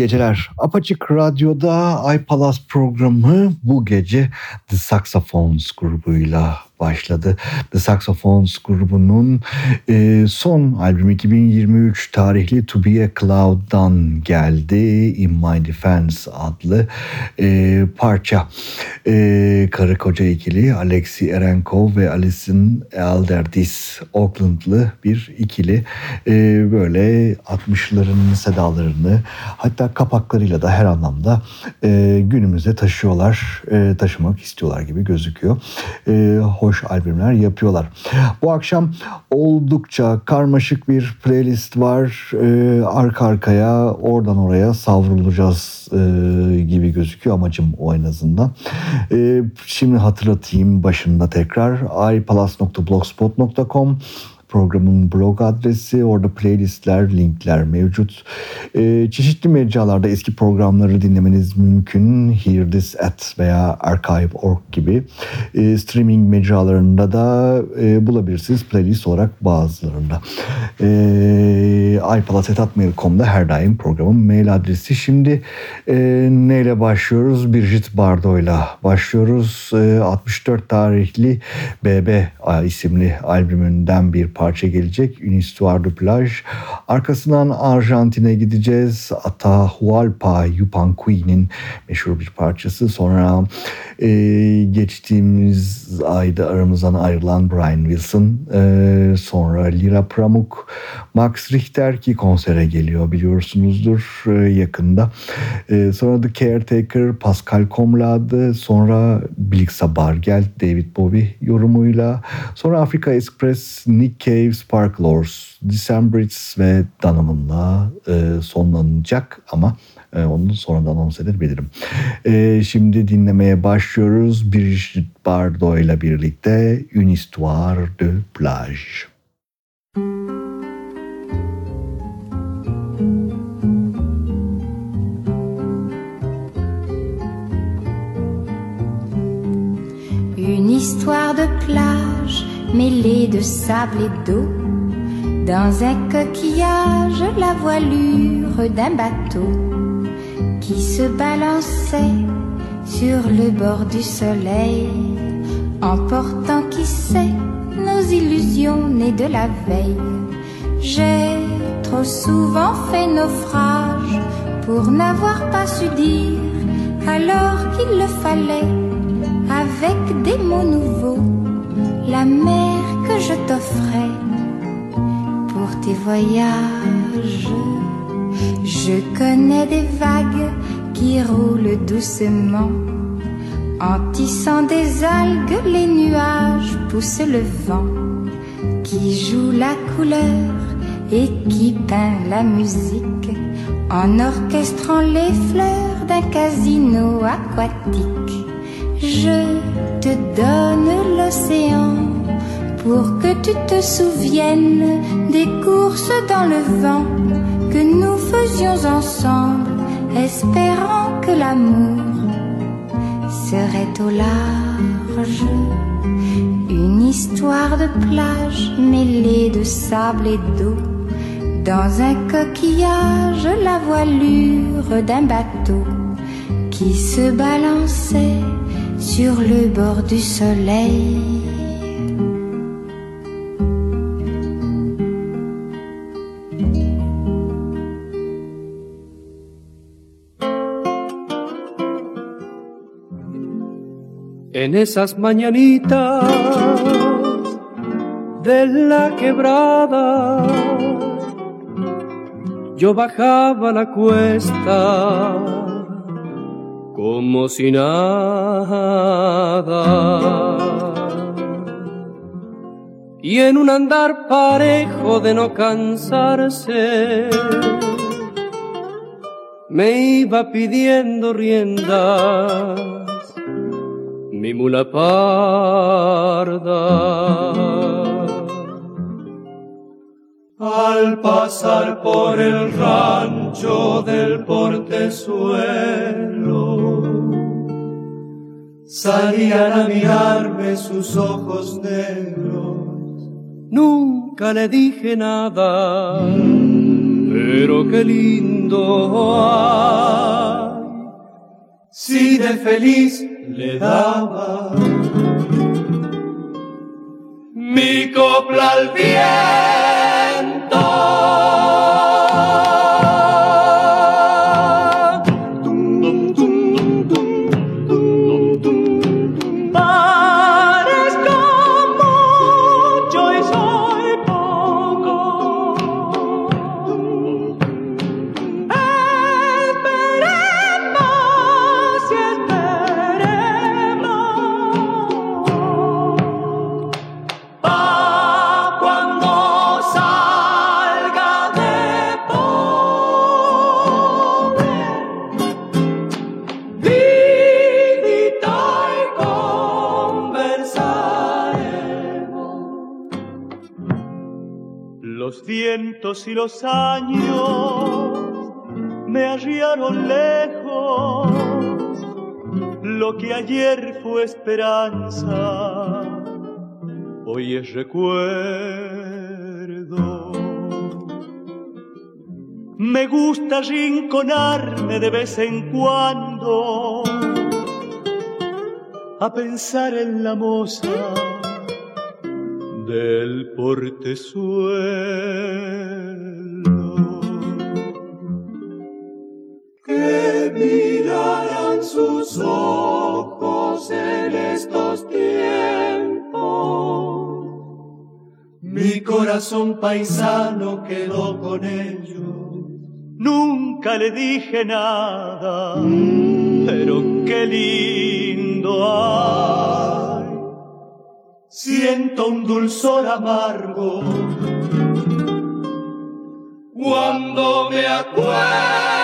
geceler. Apaçık Radyo'da iPalas programı bu gece The Saxophones grubuyla başladı. The Saxophones grubunun e, son albüm 2023 tarihli To Be A Cloud'dan geldi. In My Defense adlı e, parça. E, karı koca ikili Alexi Erenkov ve Alison Elderdis Oakland'lı bir ikili. E, böyle 60'ların sedalarını hatta kapaklarıyla da her anlamda e, günümüze taşıyorlar, e, taşımak istiyorlar gibi gözüküyor. E, hoş hoş albümler yapıyorlar. Bu akşam oldukça karmaşık bir playlist var. Ee, arka arkaya oradan oraya savrulacağız e, gibi gözüküyor amacım o en azından. Ee, şimdi hatırlatayım başında tekrar ipalas.blogspot.com programın blog adresi. Orada playlistler, linkler mevcut. E, çeşitli mecralarda eski programları dinlemeniz mümkün. Hear This At veya Archive.org gibi. E, streaming mecralarında da e, bulabilirsiniz playlist olarak bazılarında. E, iPalasetatmail.com'da her daim programın mail adresi. Şimdi e, neyle başlıyoruz? Birgit Bardot'la başlıyoruz. E, 64 tarihli BB isimli albümünden bir parça gelecek. Une histoire de plage. Arkasından Arjantin'e gideceğiz. Atahualpa Yupanqui'nin meşhur bir parçası. Sonra e, geçtiğimiz ayda aramızdan ayrılan Brian Wilson. E, sonra Lira Pramuk, Max Richter ki konsere geliyor biliyorsunuzdur e, yakında. E, sonra The Caretaker, Pascal Comlade, sonra Blixa Bargel, David Bowie yorumuyla. Sonra Africa Express, Nick Cave, Sparklors, Decemberists ve Donovan'la e, sonlanacak ama e, onu sonradan anons edebilirim. E, şimdi dinlemeye başlıyoruz. Brigitte Bardot ile birlikte Une histoire de plage. Une histoire de plage mêlée de sable et d'eau. Dans un coquillage, la voilure d'un bateau qui se balançait sur le bord du soleil, emportant qui sait nos illusions nées de la veille. J'ai trop souvent fait naufrage pour n'avoir pas su dire alors qu'il le fallait avec des mots nouveaux la mer que je t'offrais pour tes voyages. Je connais des vagues qui roulent doucement. En tissant des algues, les nuages poussent le vent qui joue la couleur et qui peint la musique en orchestrant les fleurs d'un casino aquatique. Je te donne l'océan pour que tu te souviennes des courses dans le vent que nous faisions ensemble, espérant que l'amour serait au large. Une histoire de plage mêlée de sable et d'eau. Dans un coquillage, la voilure d'un bateau qui se balançait sur le bord du soleil. En esas mañanitas de la quebrada, yo bajaba la cuesta como si nada. Y en un andar parejo de no cansarse, me iba pidiendo riendas mi mula parda. Al pasar por el rancho del portezuelo, salían a mirarme sus ojos negros. Nunca le dije nada, pero qué lindo si de feliz le daba mi copla al viento. y los años me arriaron lejos. Lo que ayer fue esperanza, hoy es recuerdo. Me gusta rinconarme de vez en cuando a pensar en la moza del portezuelo. Que mirarán sus ojos en estos tiempos. Mi corazón paisano quedó con ellos. Nunca le dije nada pero qué lindo siento un dulzor amargo cuando me acuerdo.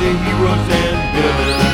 the heroes and villains.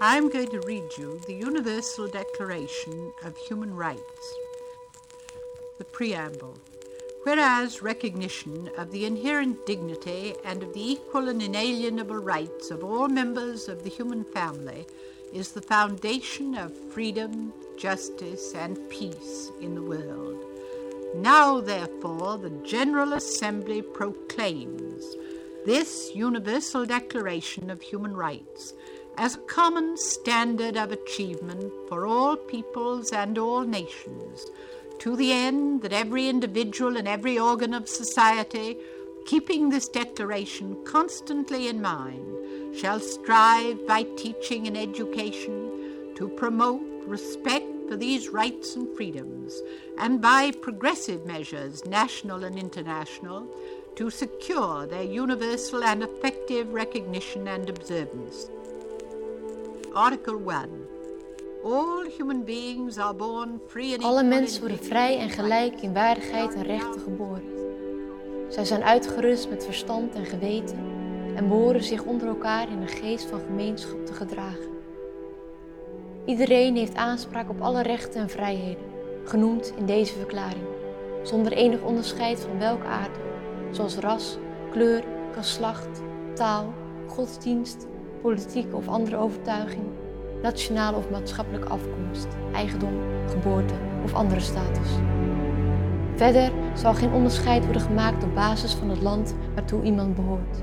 I'm going to read you the Universal Declaration of Human Rights. The Preamble. Whereas recognition of the inherent dignity and of the equal and inalienable rights of all members of the human family is the foundation of freedom, justice, and peace in the world. Now, therefore, the General Assembly proclaims this Universal Declaration of Human Rights as a common standard of achievement for all peoples and all nations, to the end that every individual and every organ of society, keeping this declaration constantly in mind, shall strive by teaching and education to promote respect for these rights and freedoms, and by progressive measures, national and international, to secure their universal and effective recognition and observance. Article 1. All human beings are born free and Alle mensen worden vrij en gelijk in waardigheid en rechten geboren. Zij zijn uitgerust met verstand en geweten en behoren zich onder elkaar in een geest van gemeenschap te gedragen. Iedereen heeft aanspraak op alle rechten en vrijheden, genoemd in deze verklaring, zonder enig onderscheid van welke aard, zoals ras, kleur, geslacht, taal, godsdienst, politieke of andere overtuiging, nationale of maatschappelijke afkomst, eigendom, geboorte of andere status. Verder zal geen onderscheid worden gemaakt op basis van het land waartoe iemand behoort.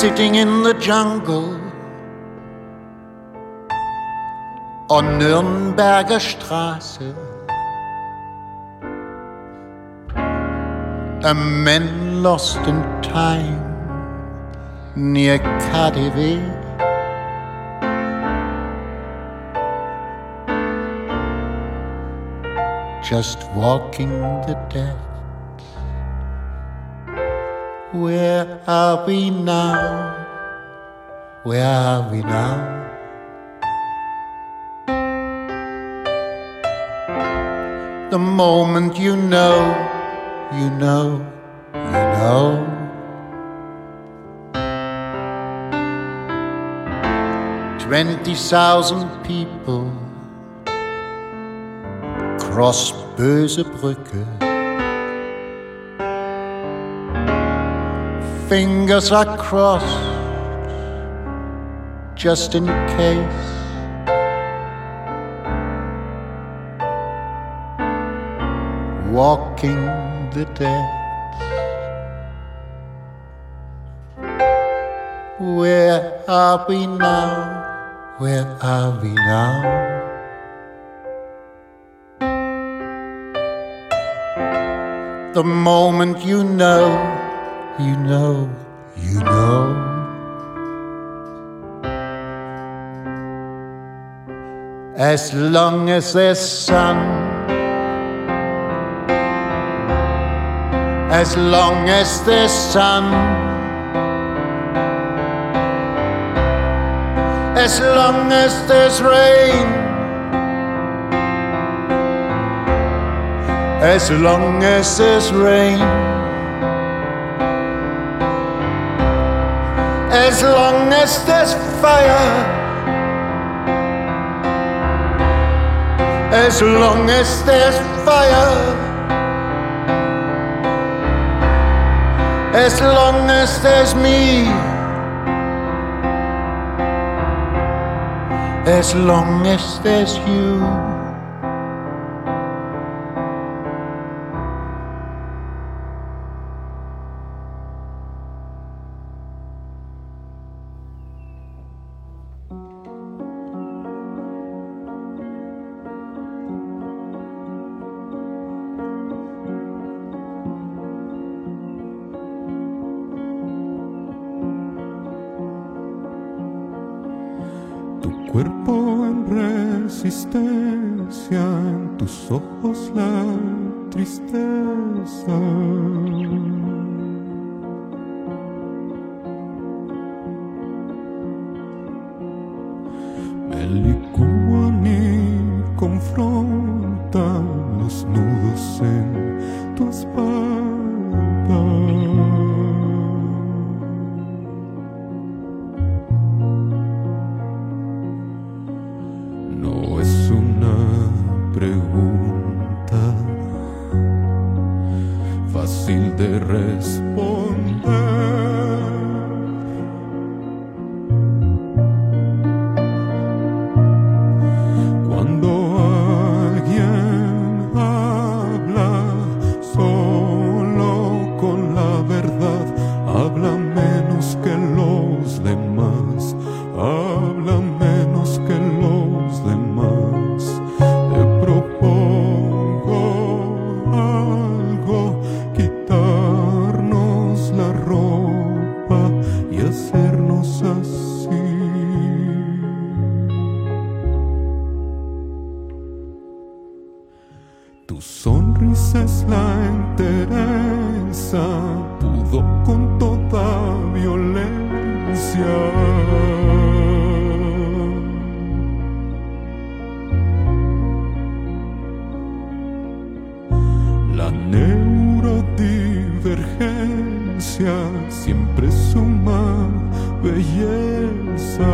Sitting in the jungle on Nürnberger Straße. A man lost in time near KaDeWe. just walking the dead. Where are we now? Where are we now? The moment you know, you know, you know. Twenty thousand people cross Bösebrücke. Fingers are crossed just in case. Walking the dead. Where are we now? Where are we now? The moment you know, you know, you know. As long as there's sun, as long as there's sun, as long as there's rain, as long as there's rain, as long as there's fire. As long as there's fire, as long as there's me, as long as there's you. Resistencia, en tus ojos la tristeza.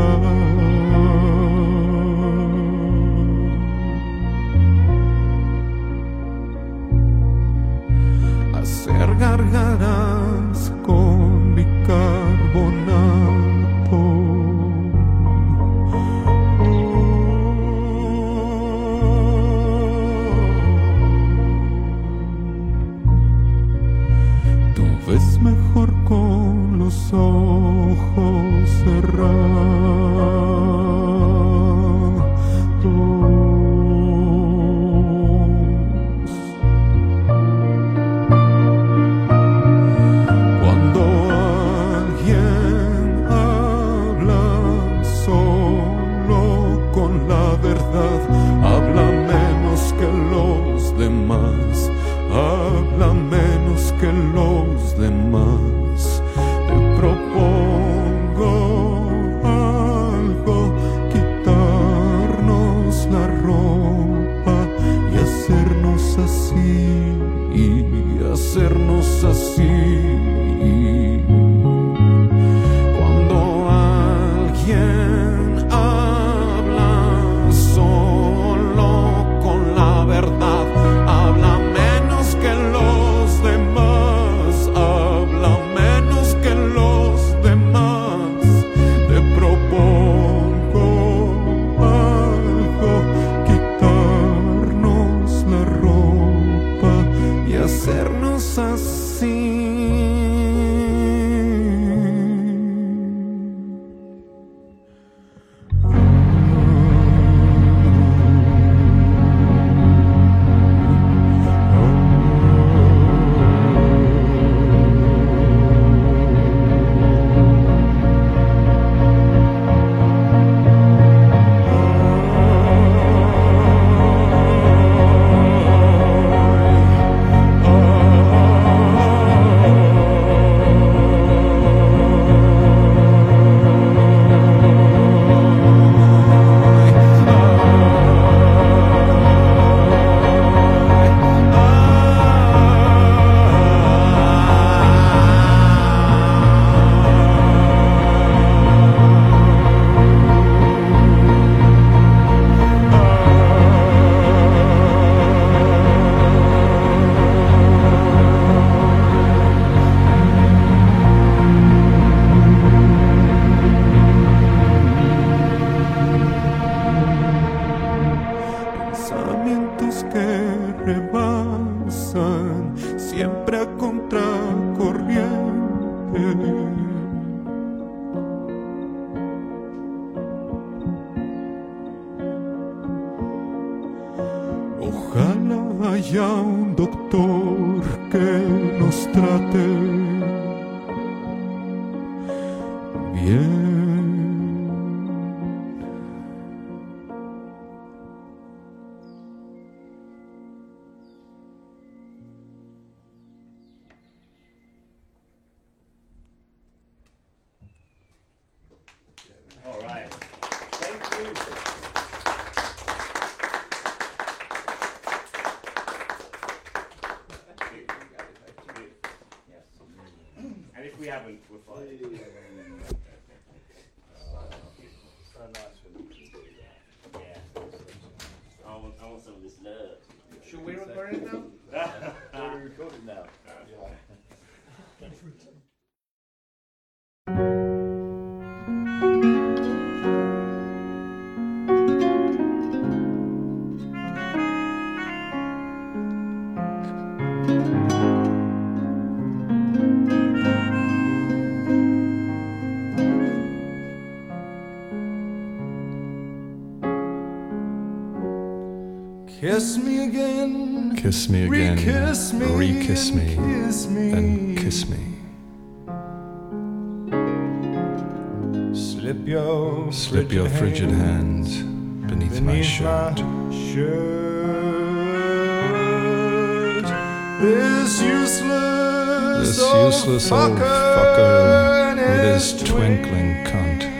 Belleza. kiss me again, re-kiss me, re-kiss me, kiss me, then kiss me. Slip your slip frigid your frigid hands, beneath, beneath, my shirt. My shirt. This useless, this useless old old fucker with his twinkling cunt.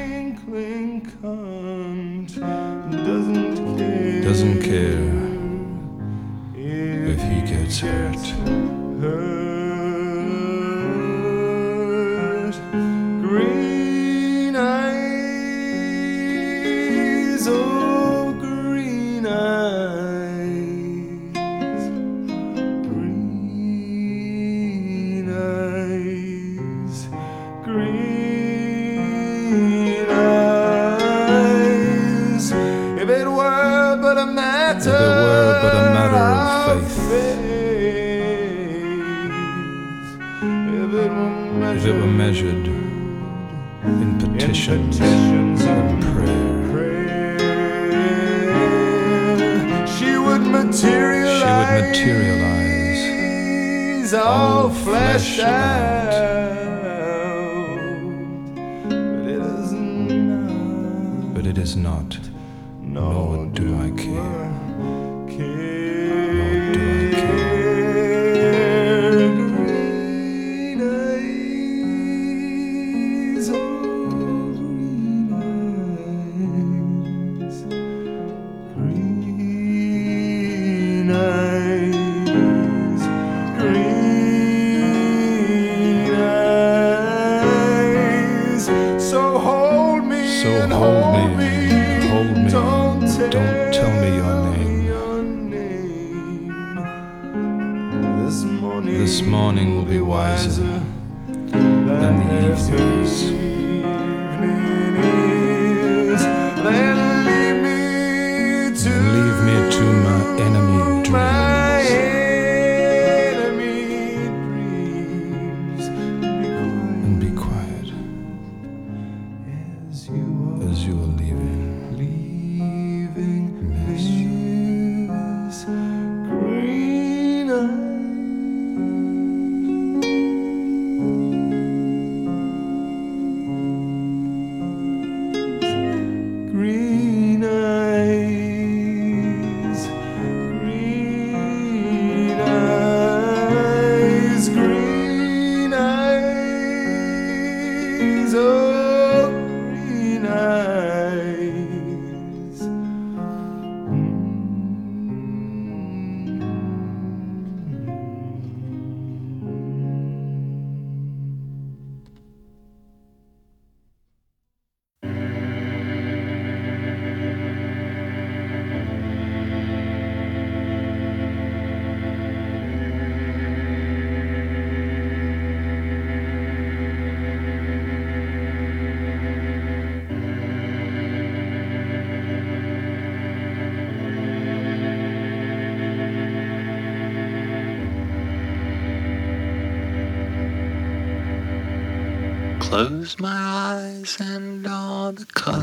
close my eyes and all the colors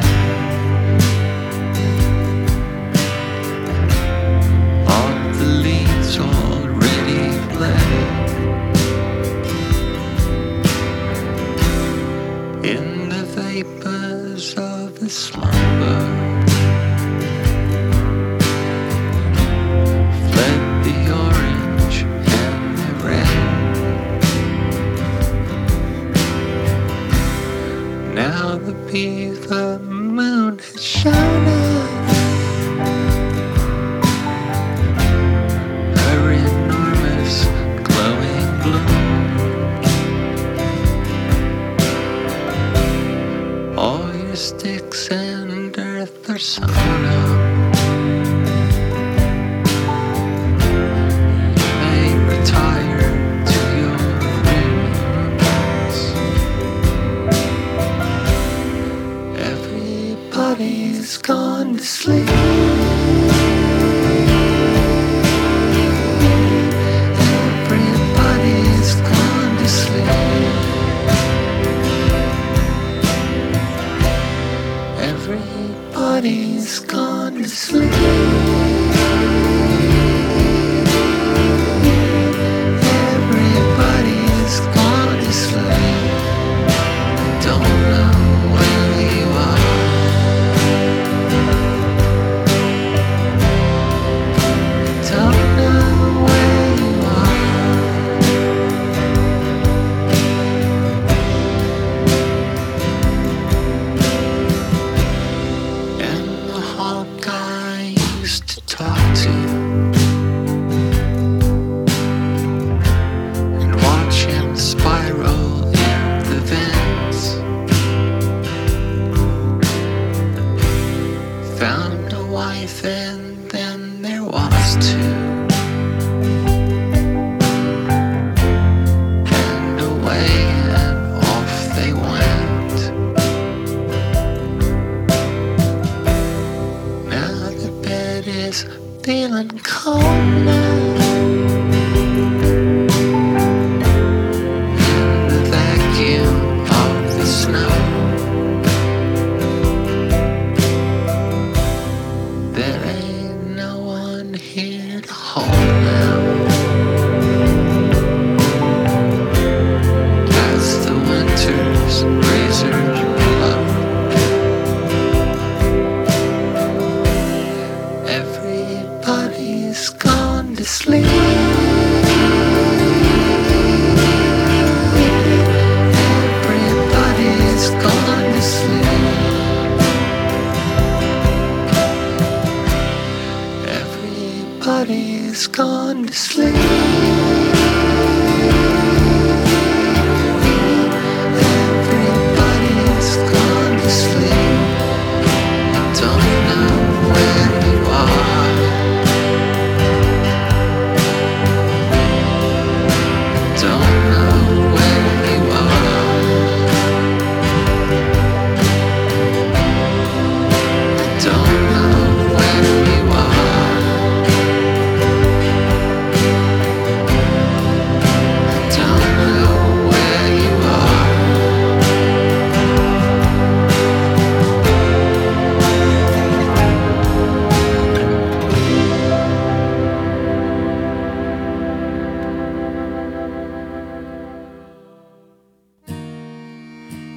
of the leaves already play in the vapors of the slumber. Either.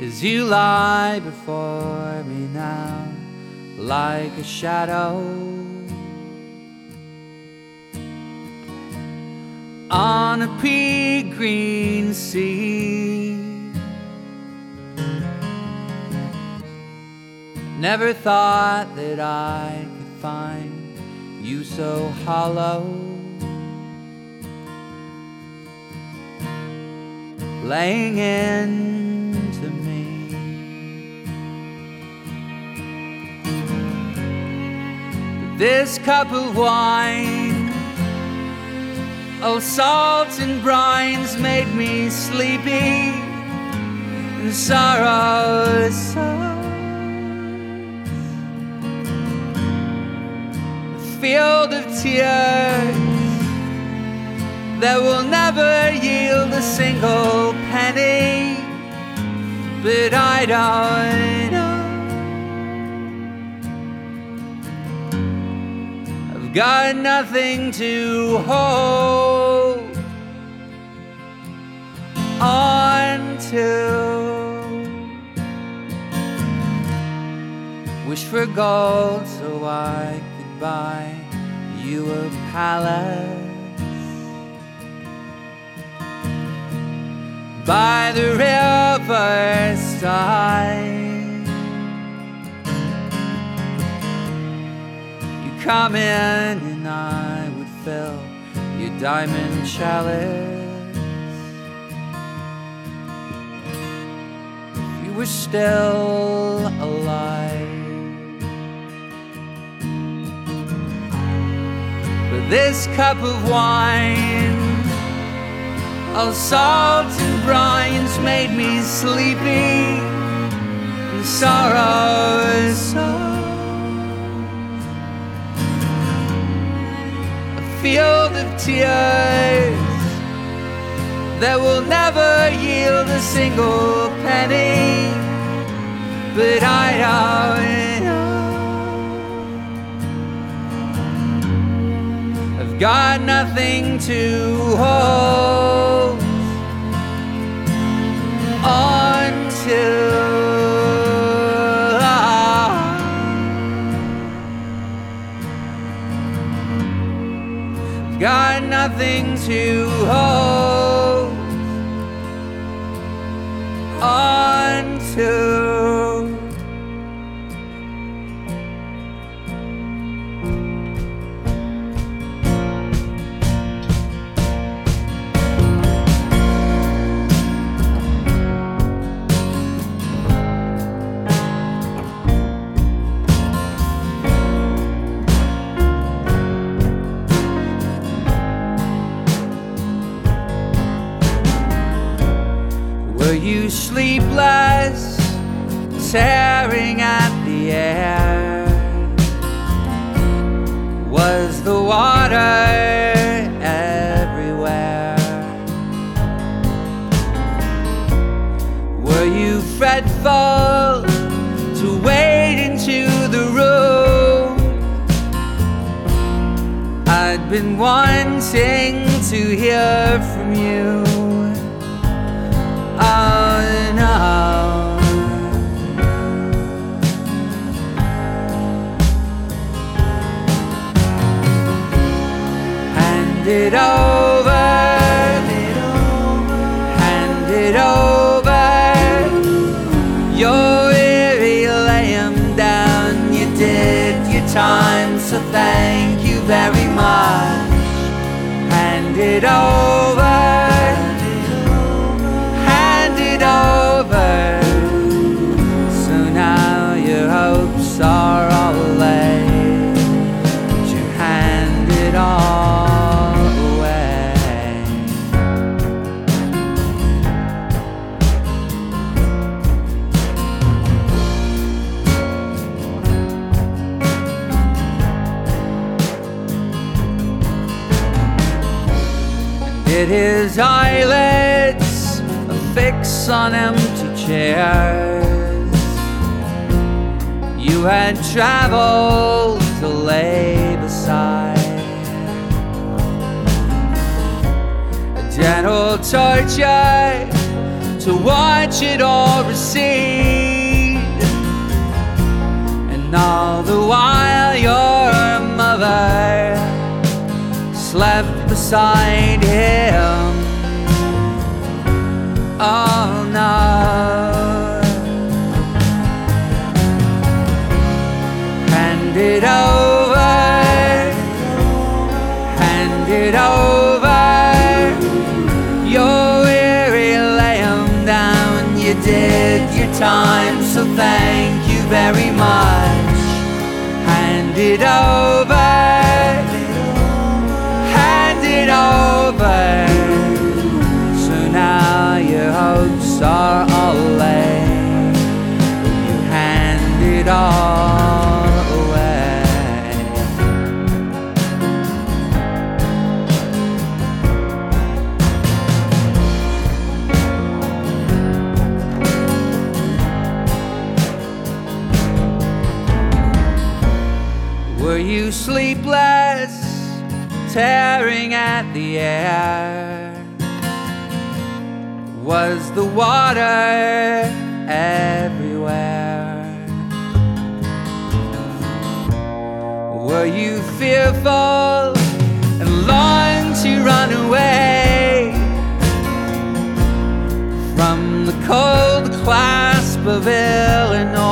As you lie before me now like a shadow on a pea green sea. Never thought that I could find you so hollow. Laying into This cup of wine, oh, salt and brines made me sleepy, and sorrow so. field of tears that will never yield a single penny. But I don't got nothing to hold on to. Wish for gold so I could buy you a palace by the riverside. Come in and I would fill your diamond chalice. If you were still alive. But this cup of wine, all salt and brines made me sleepy, and sorrow is so. Oh, field of tears that will never yield a single penny, but I know. I've got nothing to hold on nothing to hold on to. Were you sleepless, tearing at the air? Was the water everywhere? Were you fretful to wade into the room? I'd been wanting to hear from you. Hand it over. Hand it over. You're weary, lay 'em down. You did your time, so thank you very much. Hand it over. His eyelids fix on empty chairs? You had traveled to lay beside a gentle torture to watch it all recede. And all the while, your mother slept beside him all night. Hand it over, hand it over. You're weary, 'em down. You did your time, so thank you very much. Hand it over, hopes are all laid. You hand it all away. Were you sleepless, tearing at the air? Was the water everywhere? Were you fearful and longed to run away from the cold clasp of Illinois?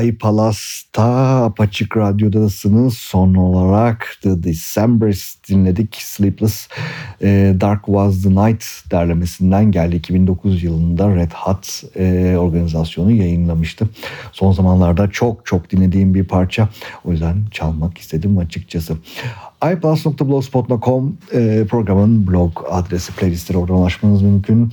Ay Palas'ta Apaçık Radyo'dasınız. Son olarak The Decembers dinledik. Sleepless e, Dark Was The Night derlemesinden geldi. 2009 yılında Red Hot e, organizasyonu yayınlamıştı. Son zamanlarda çok çok dinlediğim bir parça. O yüzden çalmak istedim açıkçası. iPlus.blogspot.com e, programın blog adresi playlistleri oradan ulaşmanız mümkün.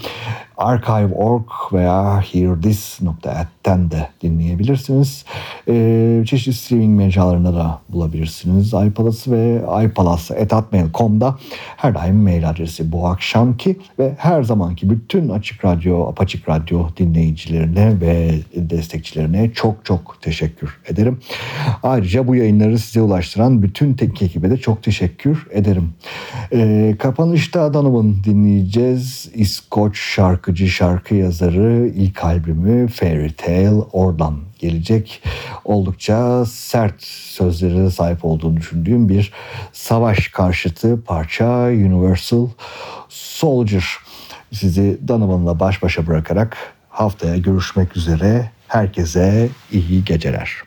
Archive.org veya hearthis.at'ten de dinleyebilirsiniz. E, çeşitli streaming mecralarında da bulabilirsiniz. iPalas ve iPalas.atmail.com'da her daim mail adresi bu akşamki ve her zamanki bütün Açık Radyo, Apaçık Radyo dinleyicilerine ve destekçilerine çok çok teşekkür ederim. Ayrıca bu yayınları size ulaştıran bütün teknik ekibe de çok teşekkür ederim. E, kapanışta Donovan dinleyeceğiz. İskoç şarkıcı, şarkı yazarı ilk albümü Fairy Tale oradan gelecek. Oldukça sert sözlere sahip olduğunu düşündüğüm bir savaş karşıtı parça Universal Soldier. Sizi Donovan'la baş başa bırakarak haftaya görüşmek üzere. Herkese iyi geceler.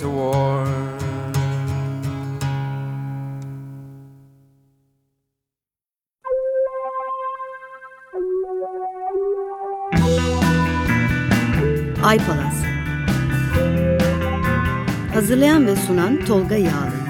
to war. iPalaz Hazırlayan ve sunan Tolga Yağlı